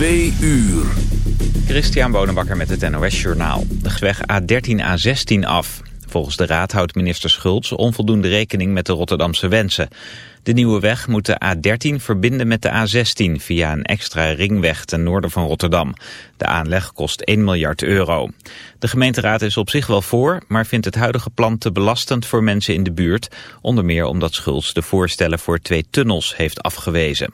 2 uur. Christian Bonenbakker met het NOS Journaal. De weg A13-A16 af. Volgens de raad houdt minister Schultz onvoldoende rekening met de Rotterdamse wensen. De nieuwe weg moet de A13 verbinden met de A16 via een extra ringweg ten noorden van Rotterdam. De aanleg kost 1 miljard euro. De gemeenteraad is op zich wel voor, maar vindt het huidige plan te belastend voor mensen in de buurt. Onder meer omdat Schultz de voorstellen voor twee tunnels heeft afgewezen.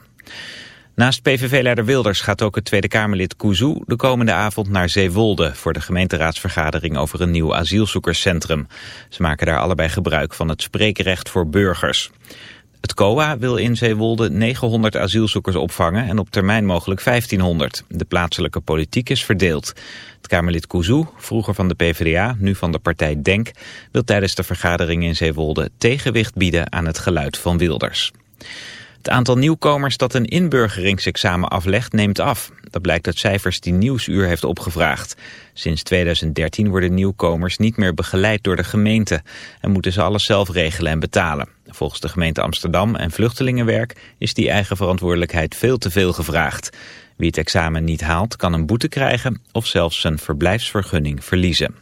Naast PVV-leider Wilders gaat ook het Tweede Kamerlid Kouzou de komende avond naar Zeewolde voor de gemeenteraadsvergadering over een nieuw asielzoekerscentrum. Ze maken daar allebei gebruik van het spreekrecht voor burgers. Het COA wil in Zeewolde 900 asielzoekers opvangen en op termijn mogelijk 1500. De plaatselijke politiek is verdeeld. Het Kamerlid Kouzou, vroeger van de PvdA, nu van de partij DENK, wil tijdens de vergadering in Zeewolde tegenwicht bieden aan het geluid van Wilders. Het aantal nieuwkomers dat een inburgeringsexamen aflegt neemt af. Dat blijkt uit cijfers die Nieuwsuur heeft opgevraagd. Sinds 2013 worden nieuwkomers niet meer begeleid door de gemeente... en moeten ze alles zelf regelen en betalen. Volgens de gemeente Amsterdam en Vluchtelingenwerk... is die eigen verantwoordelijkheid veel te veel gevraagd. Wie het examen niet haalt kan een boete krijgen... of zelfs zijn verblijfsvergunning verliezen.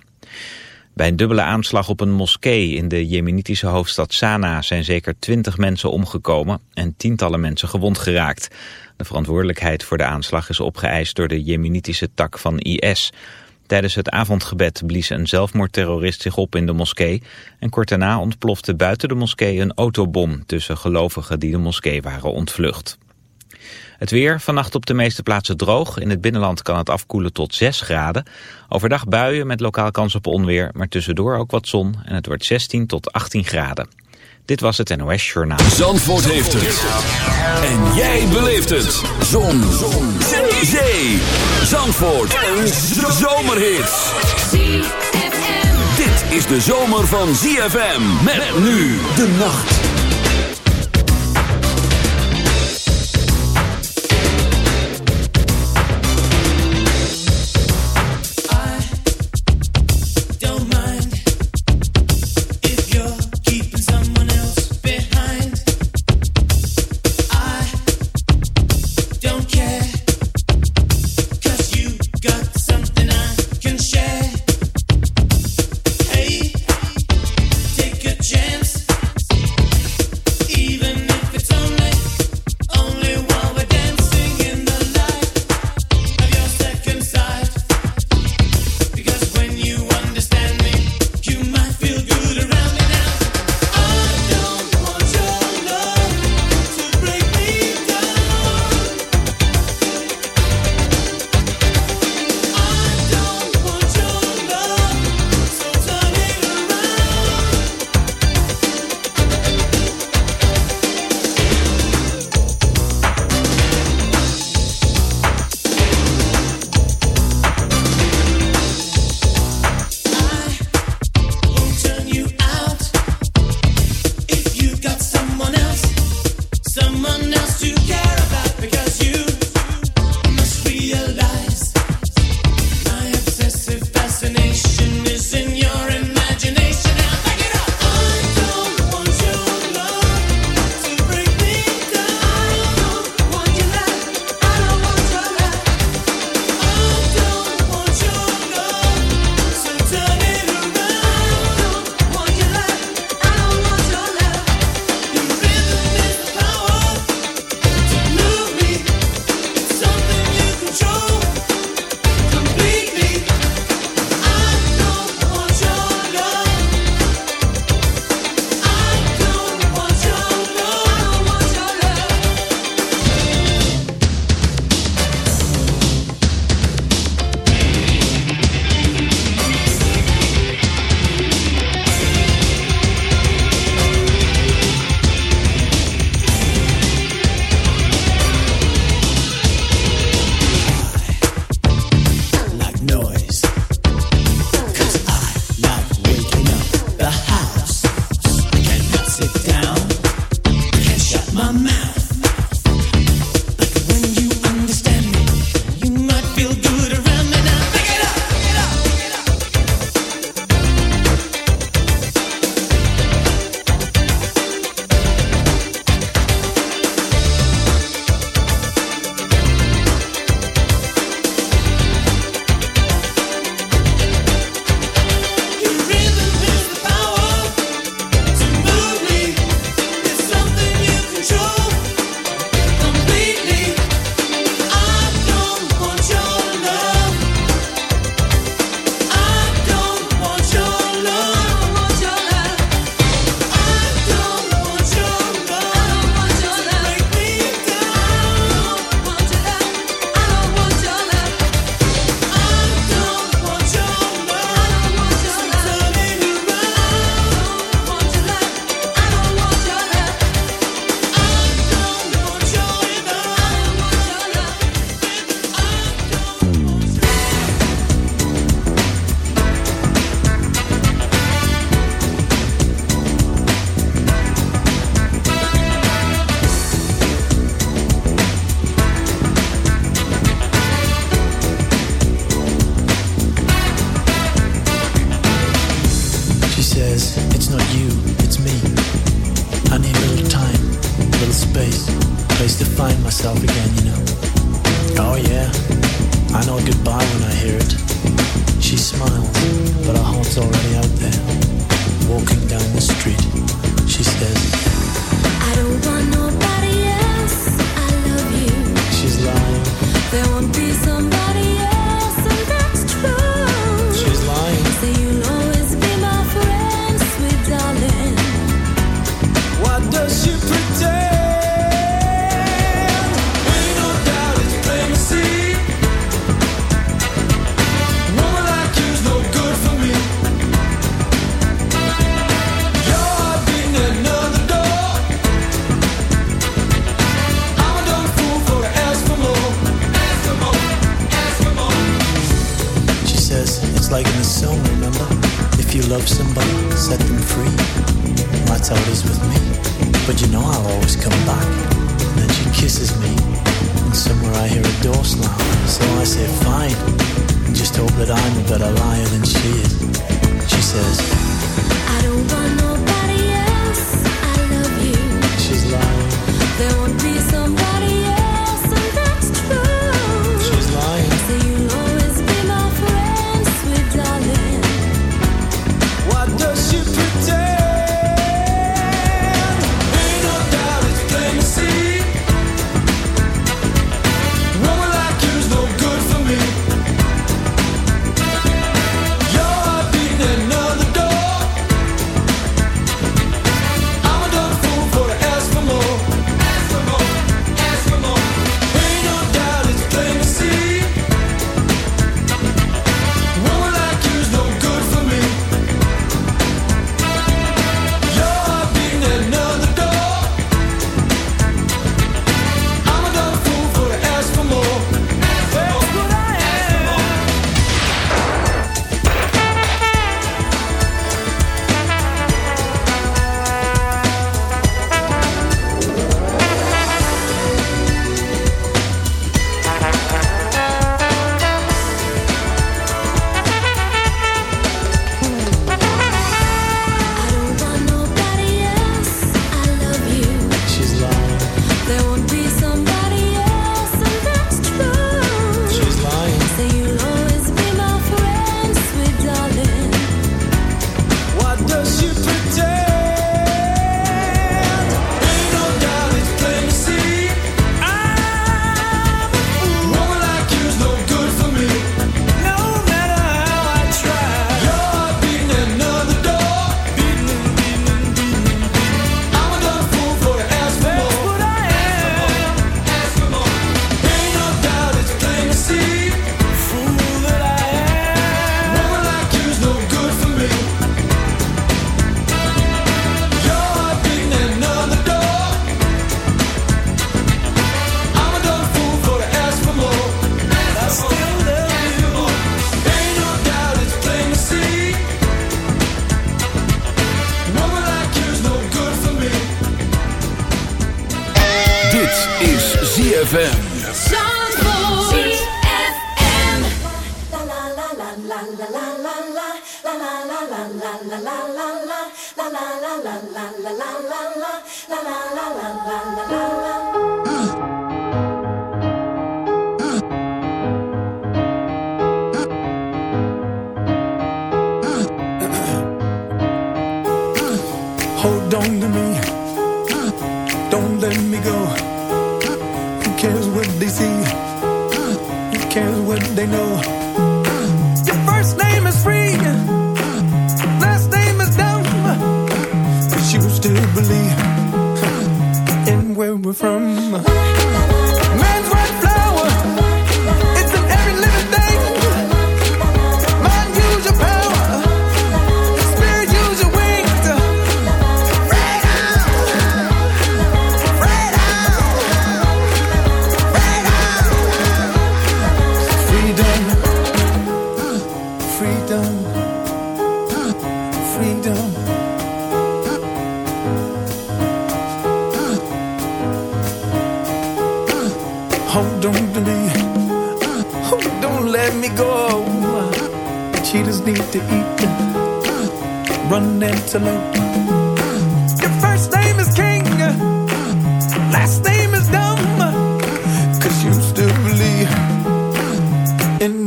Bij een dubbele aanslag op een moskee in de jemenitische hoofdstad Sanaa zijn zeker twintig mensen omgekomen en tientallen mensen gewond geraakt. De verantwoordelijkheid voor de aanslag is opgeëist door de jemenitische tak van IS. Tijdens het avondgebed blies een zelfmoordterrorist zich op in de moskee en kort daarna ontplofte buiten de moskee een autobom tussen gelovigen die de moskee waren ontvlucht. Het weer, vannacht op de meeste plaatsen droog. In het binnenland kan het afkoelen tot 6 graden. Overdag buien met lokaal kans op onweer, maar tussendoor ook wat zon. En het wordt 16 tot 18 graden. Dit was het NOS Journaal. Zandvoort heeft het. En jij beleeft het. Zon. zon. Zee. Zandvoort. Een zomerhit. Dit is de zomer van ZFM. Met nu de nacht.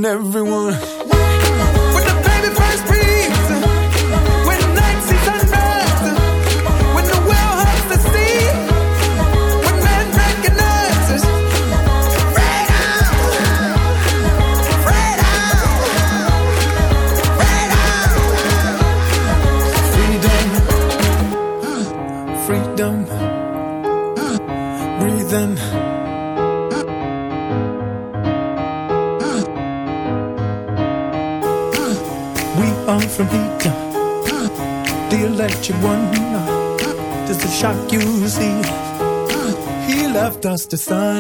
Everyone. Just the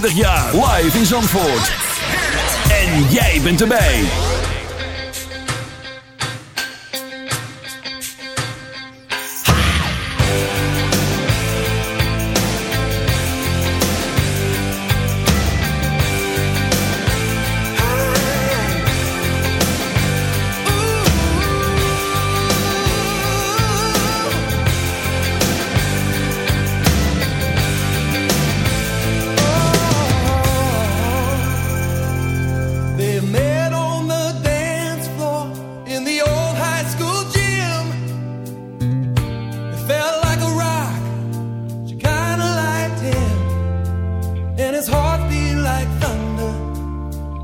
25 jaar.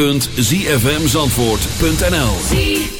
www.zfmzandvoort.nl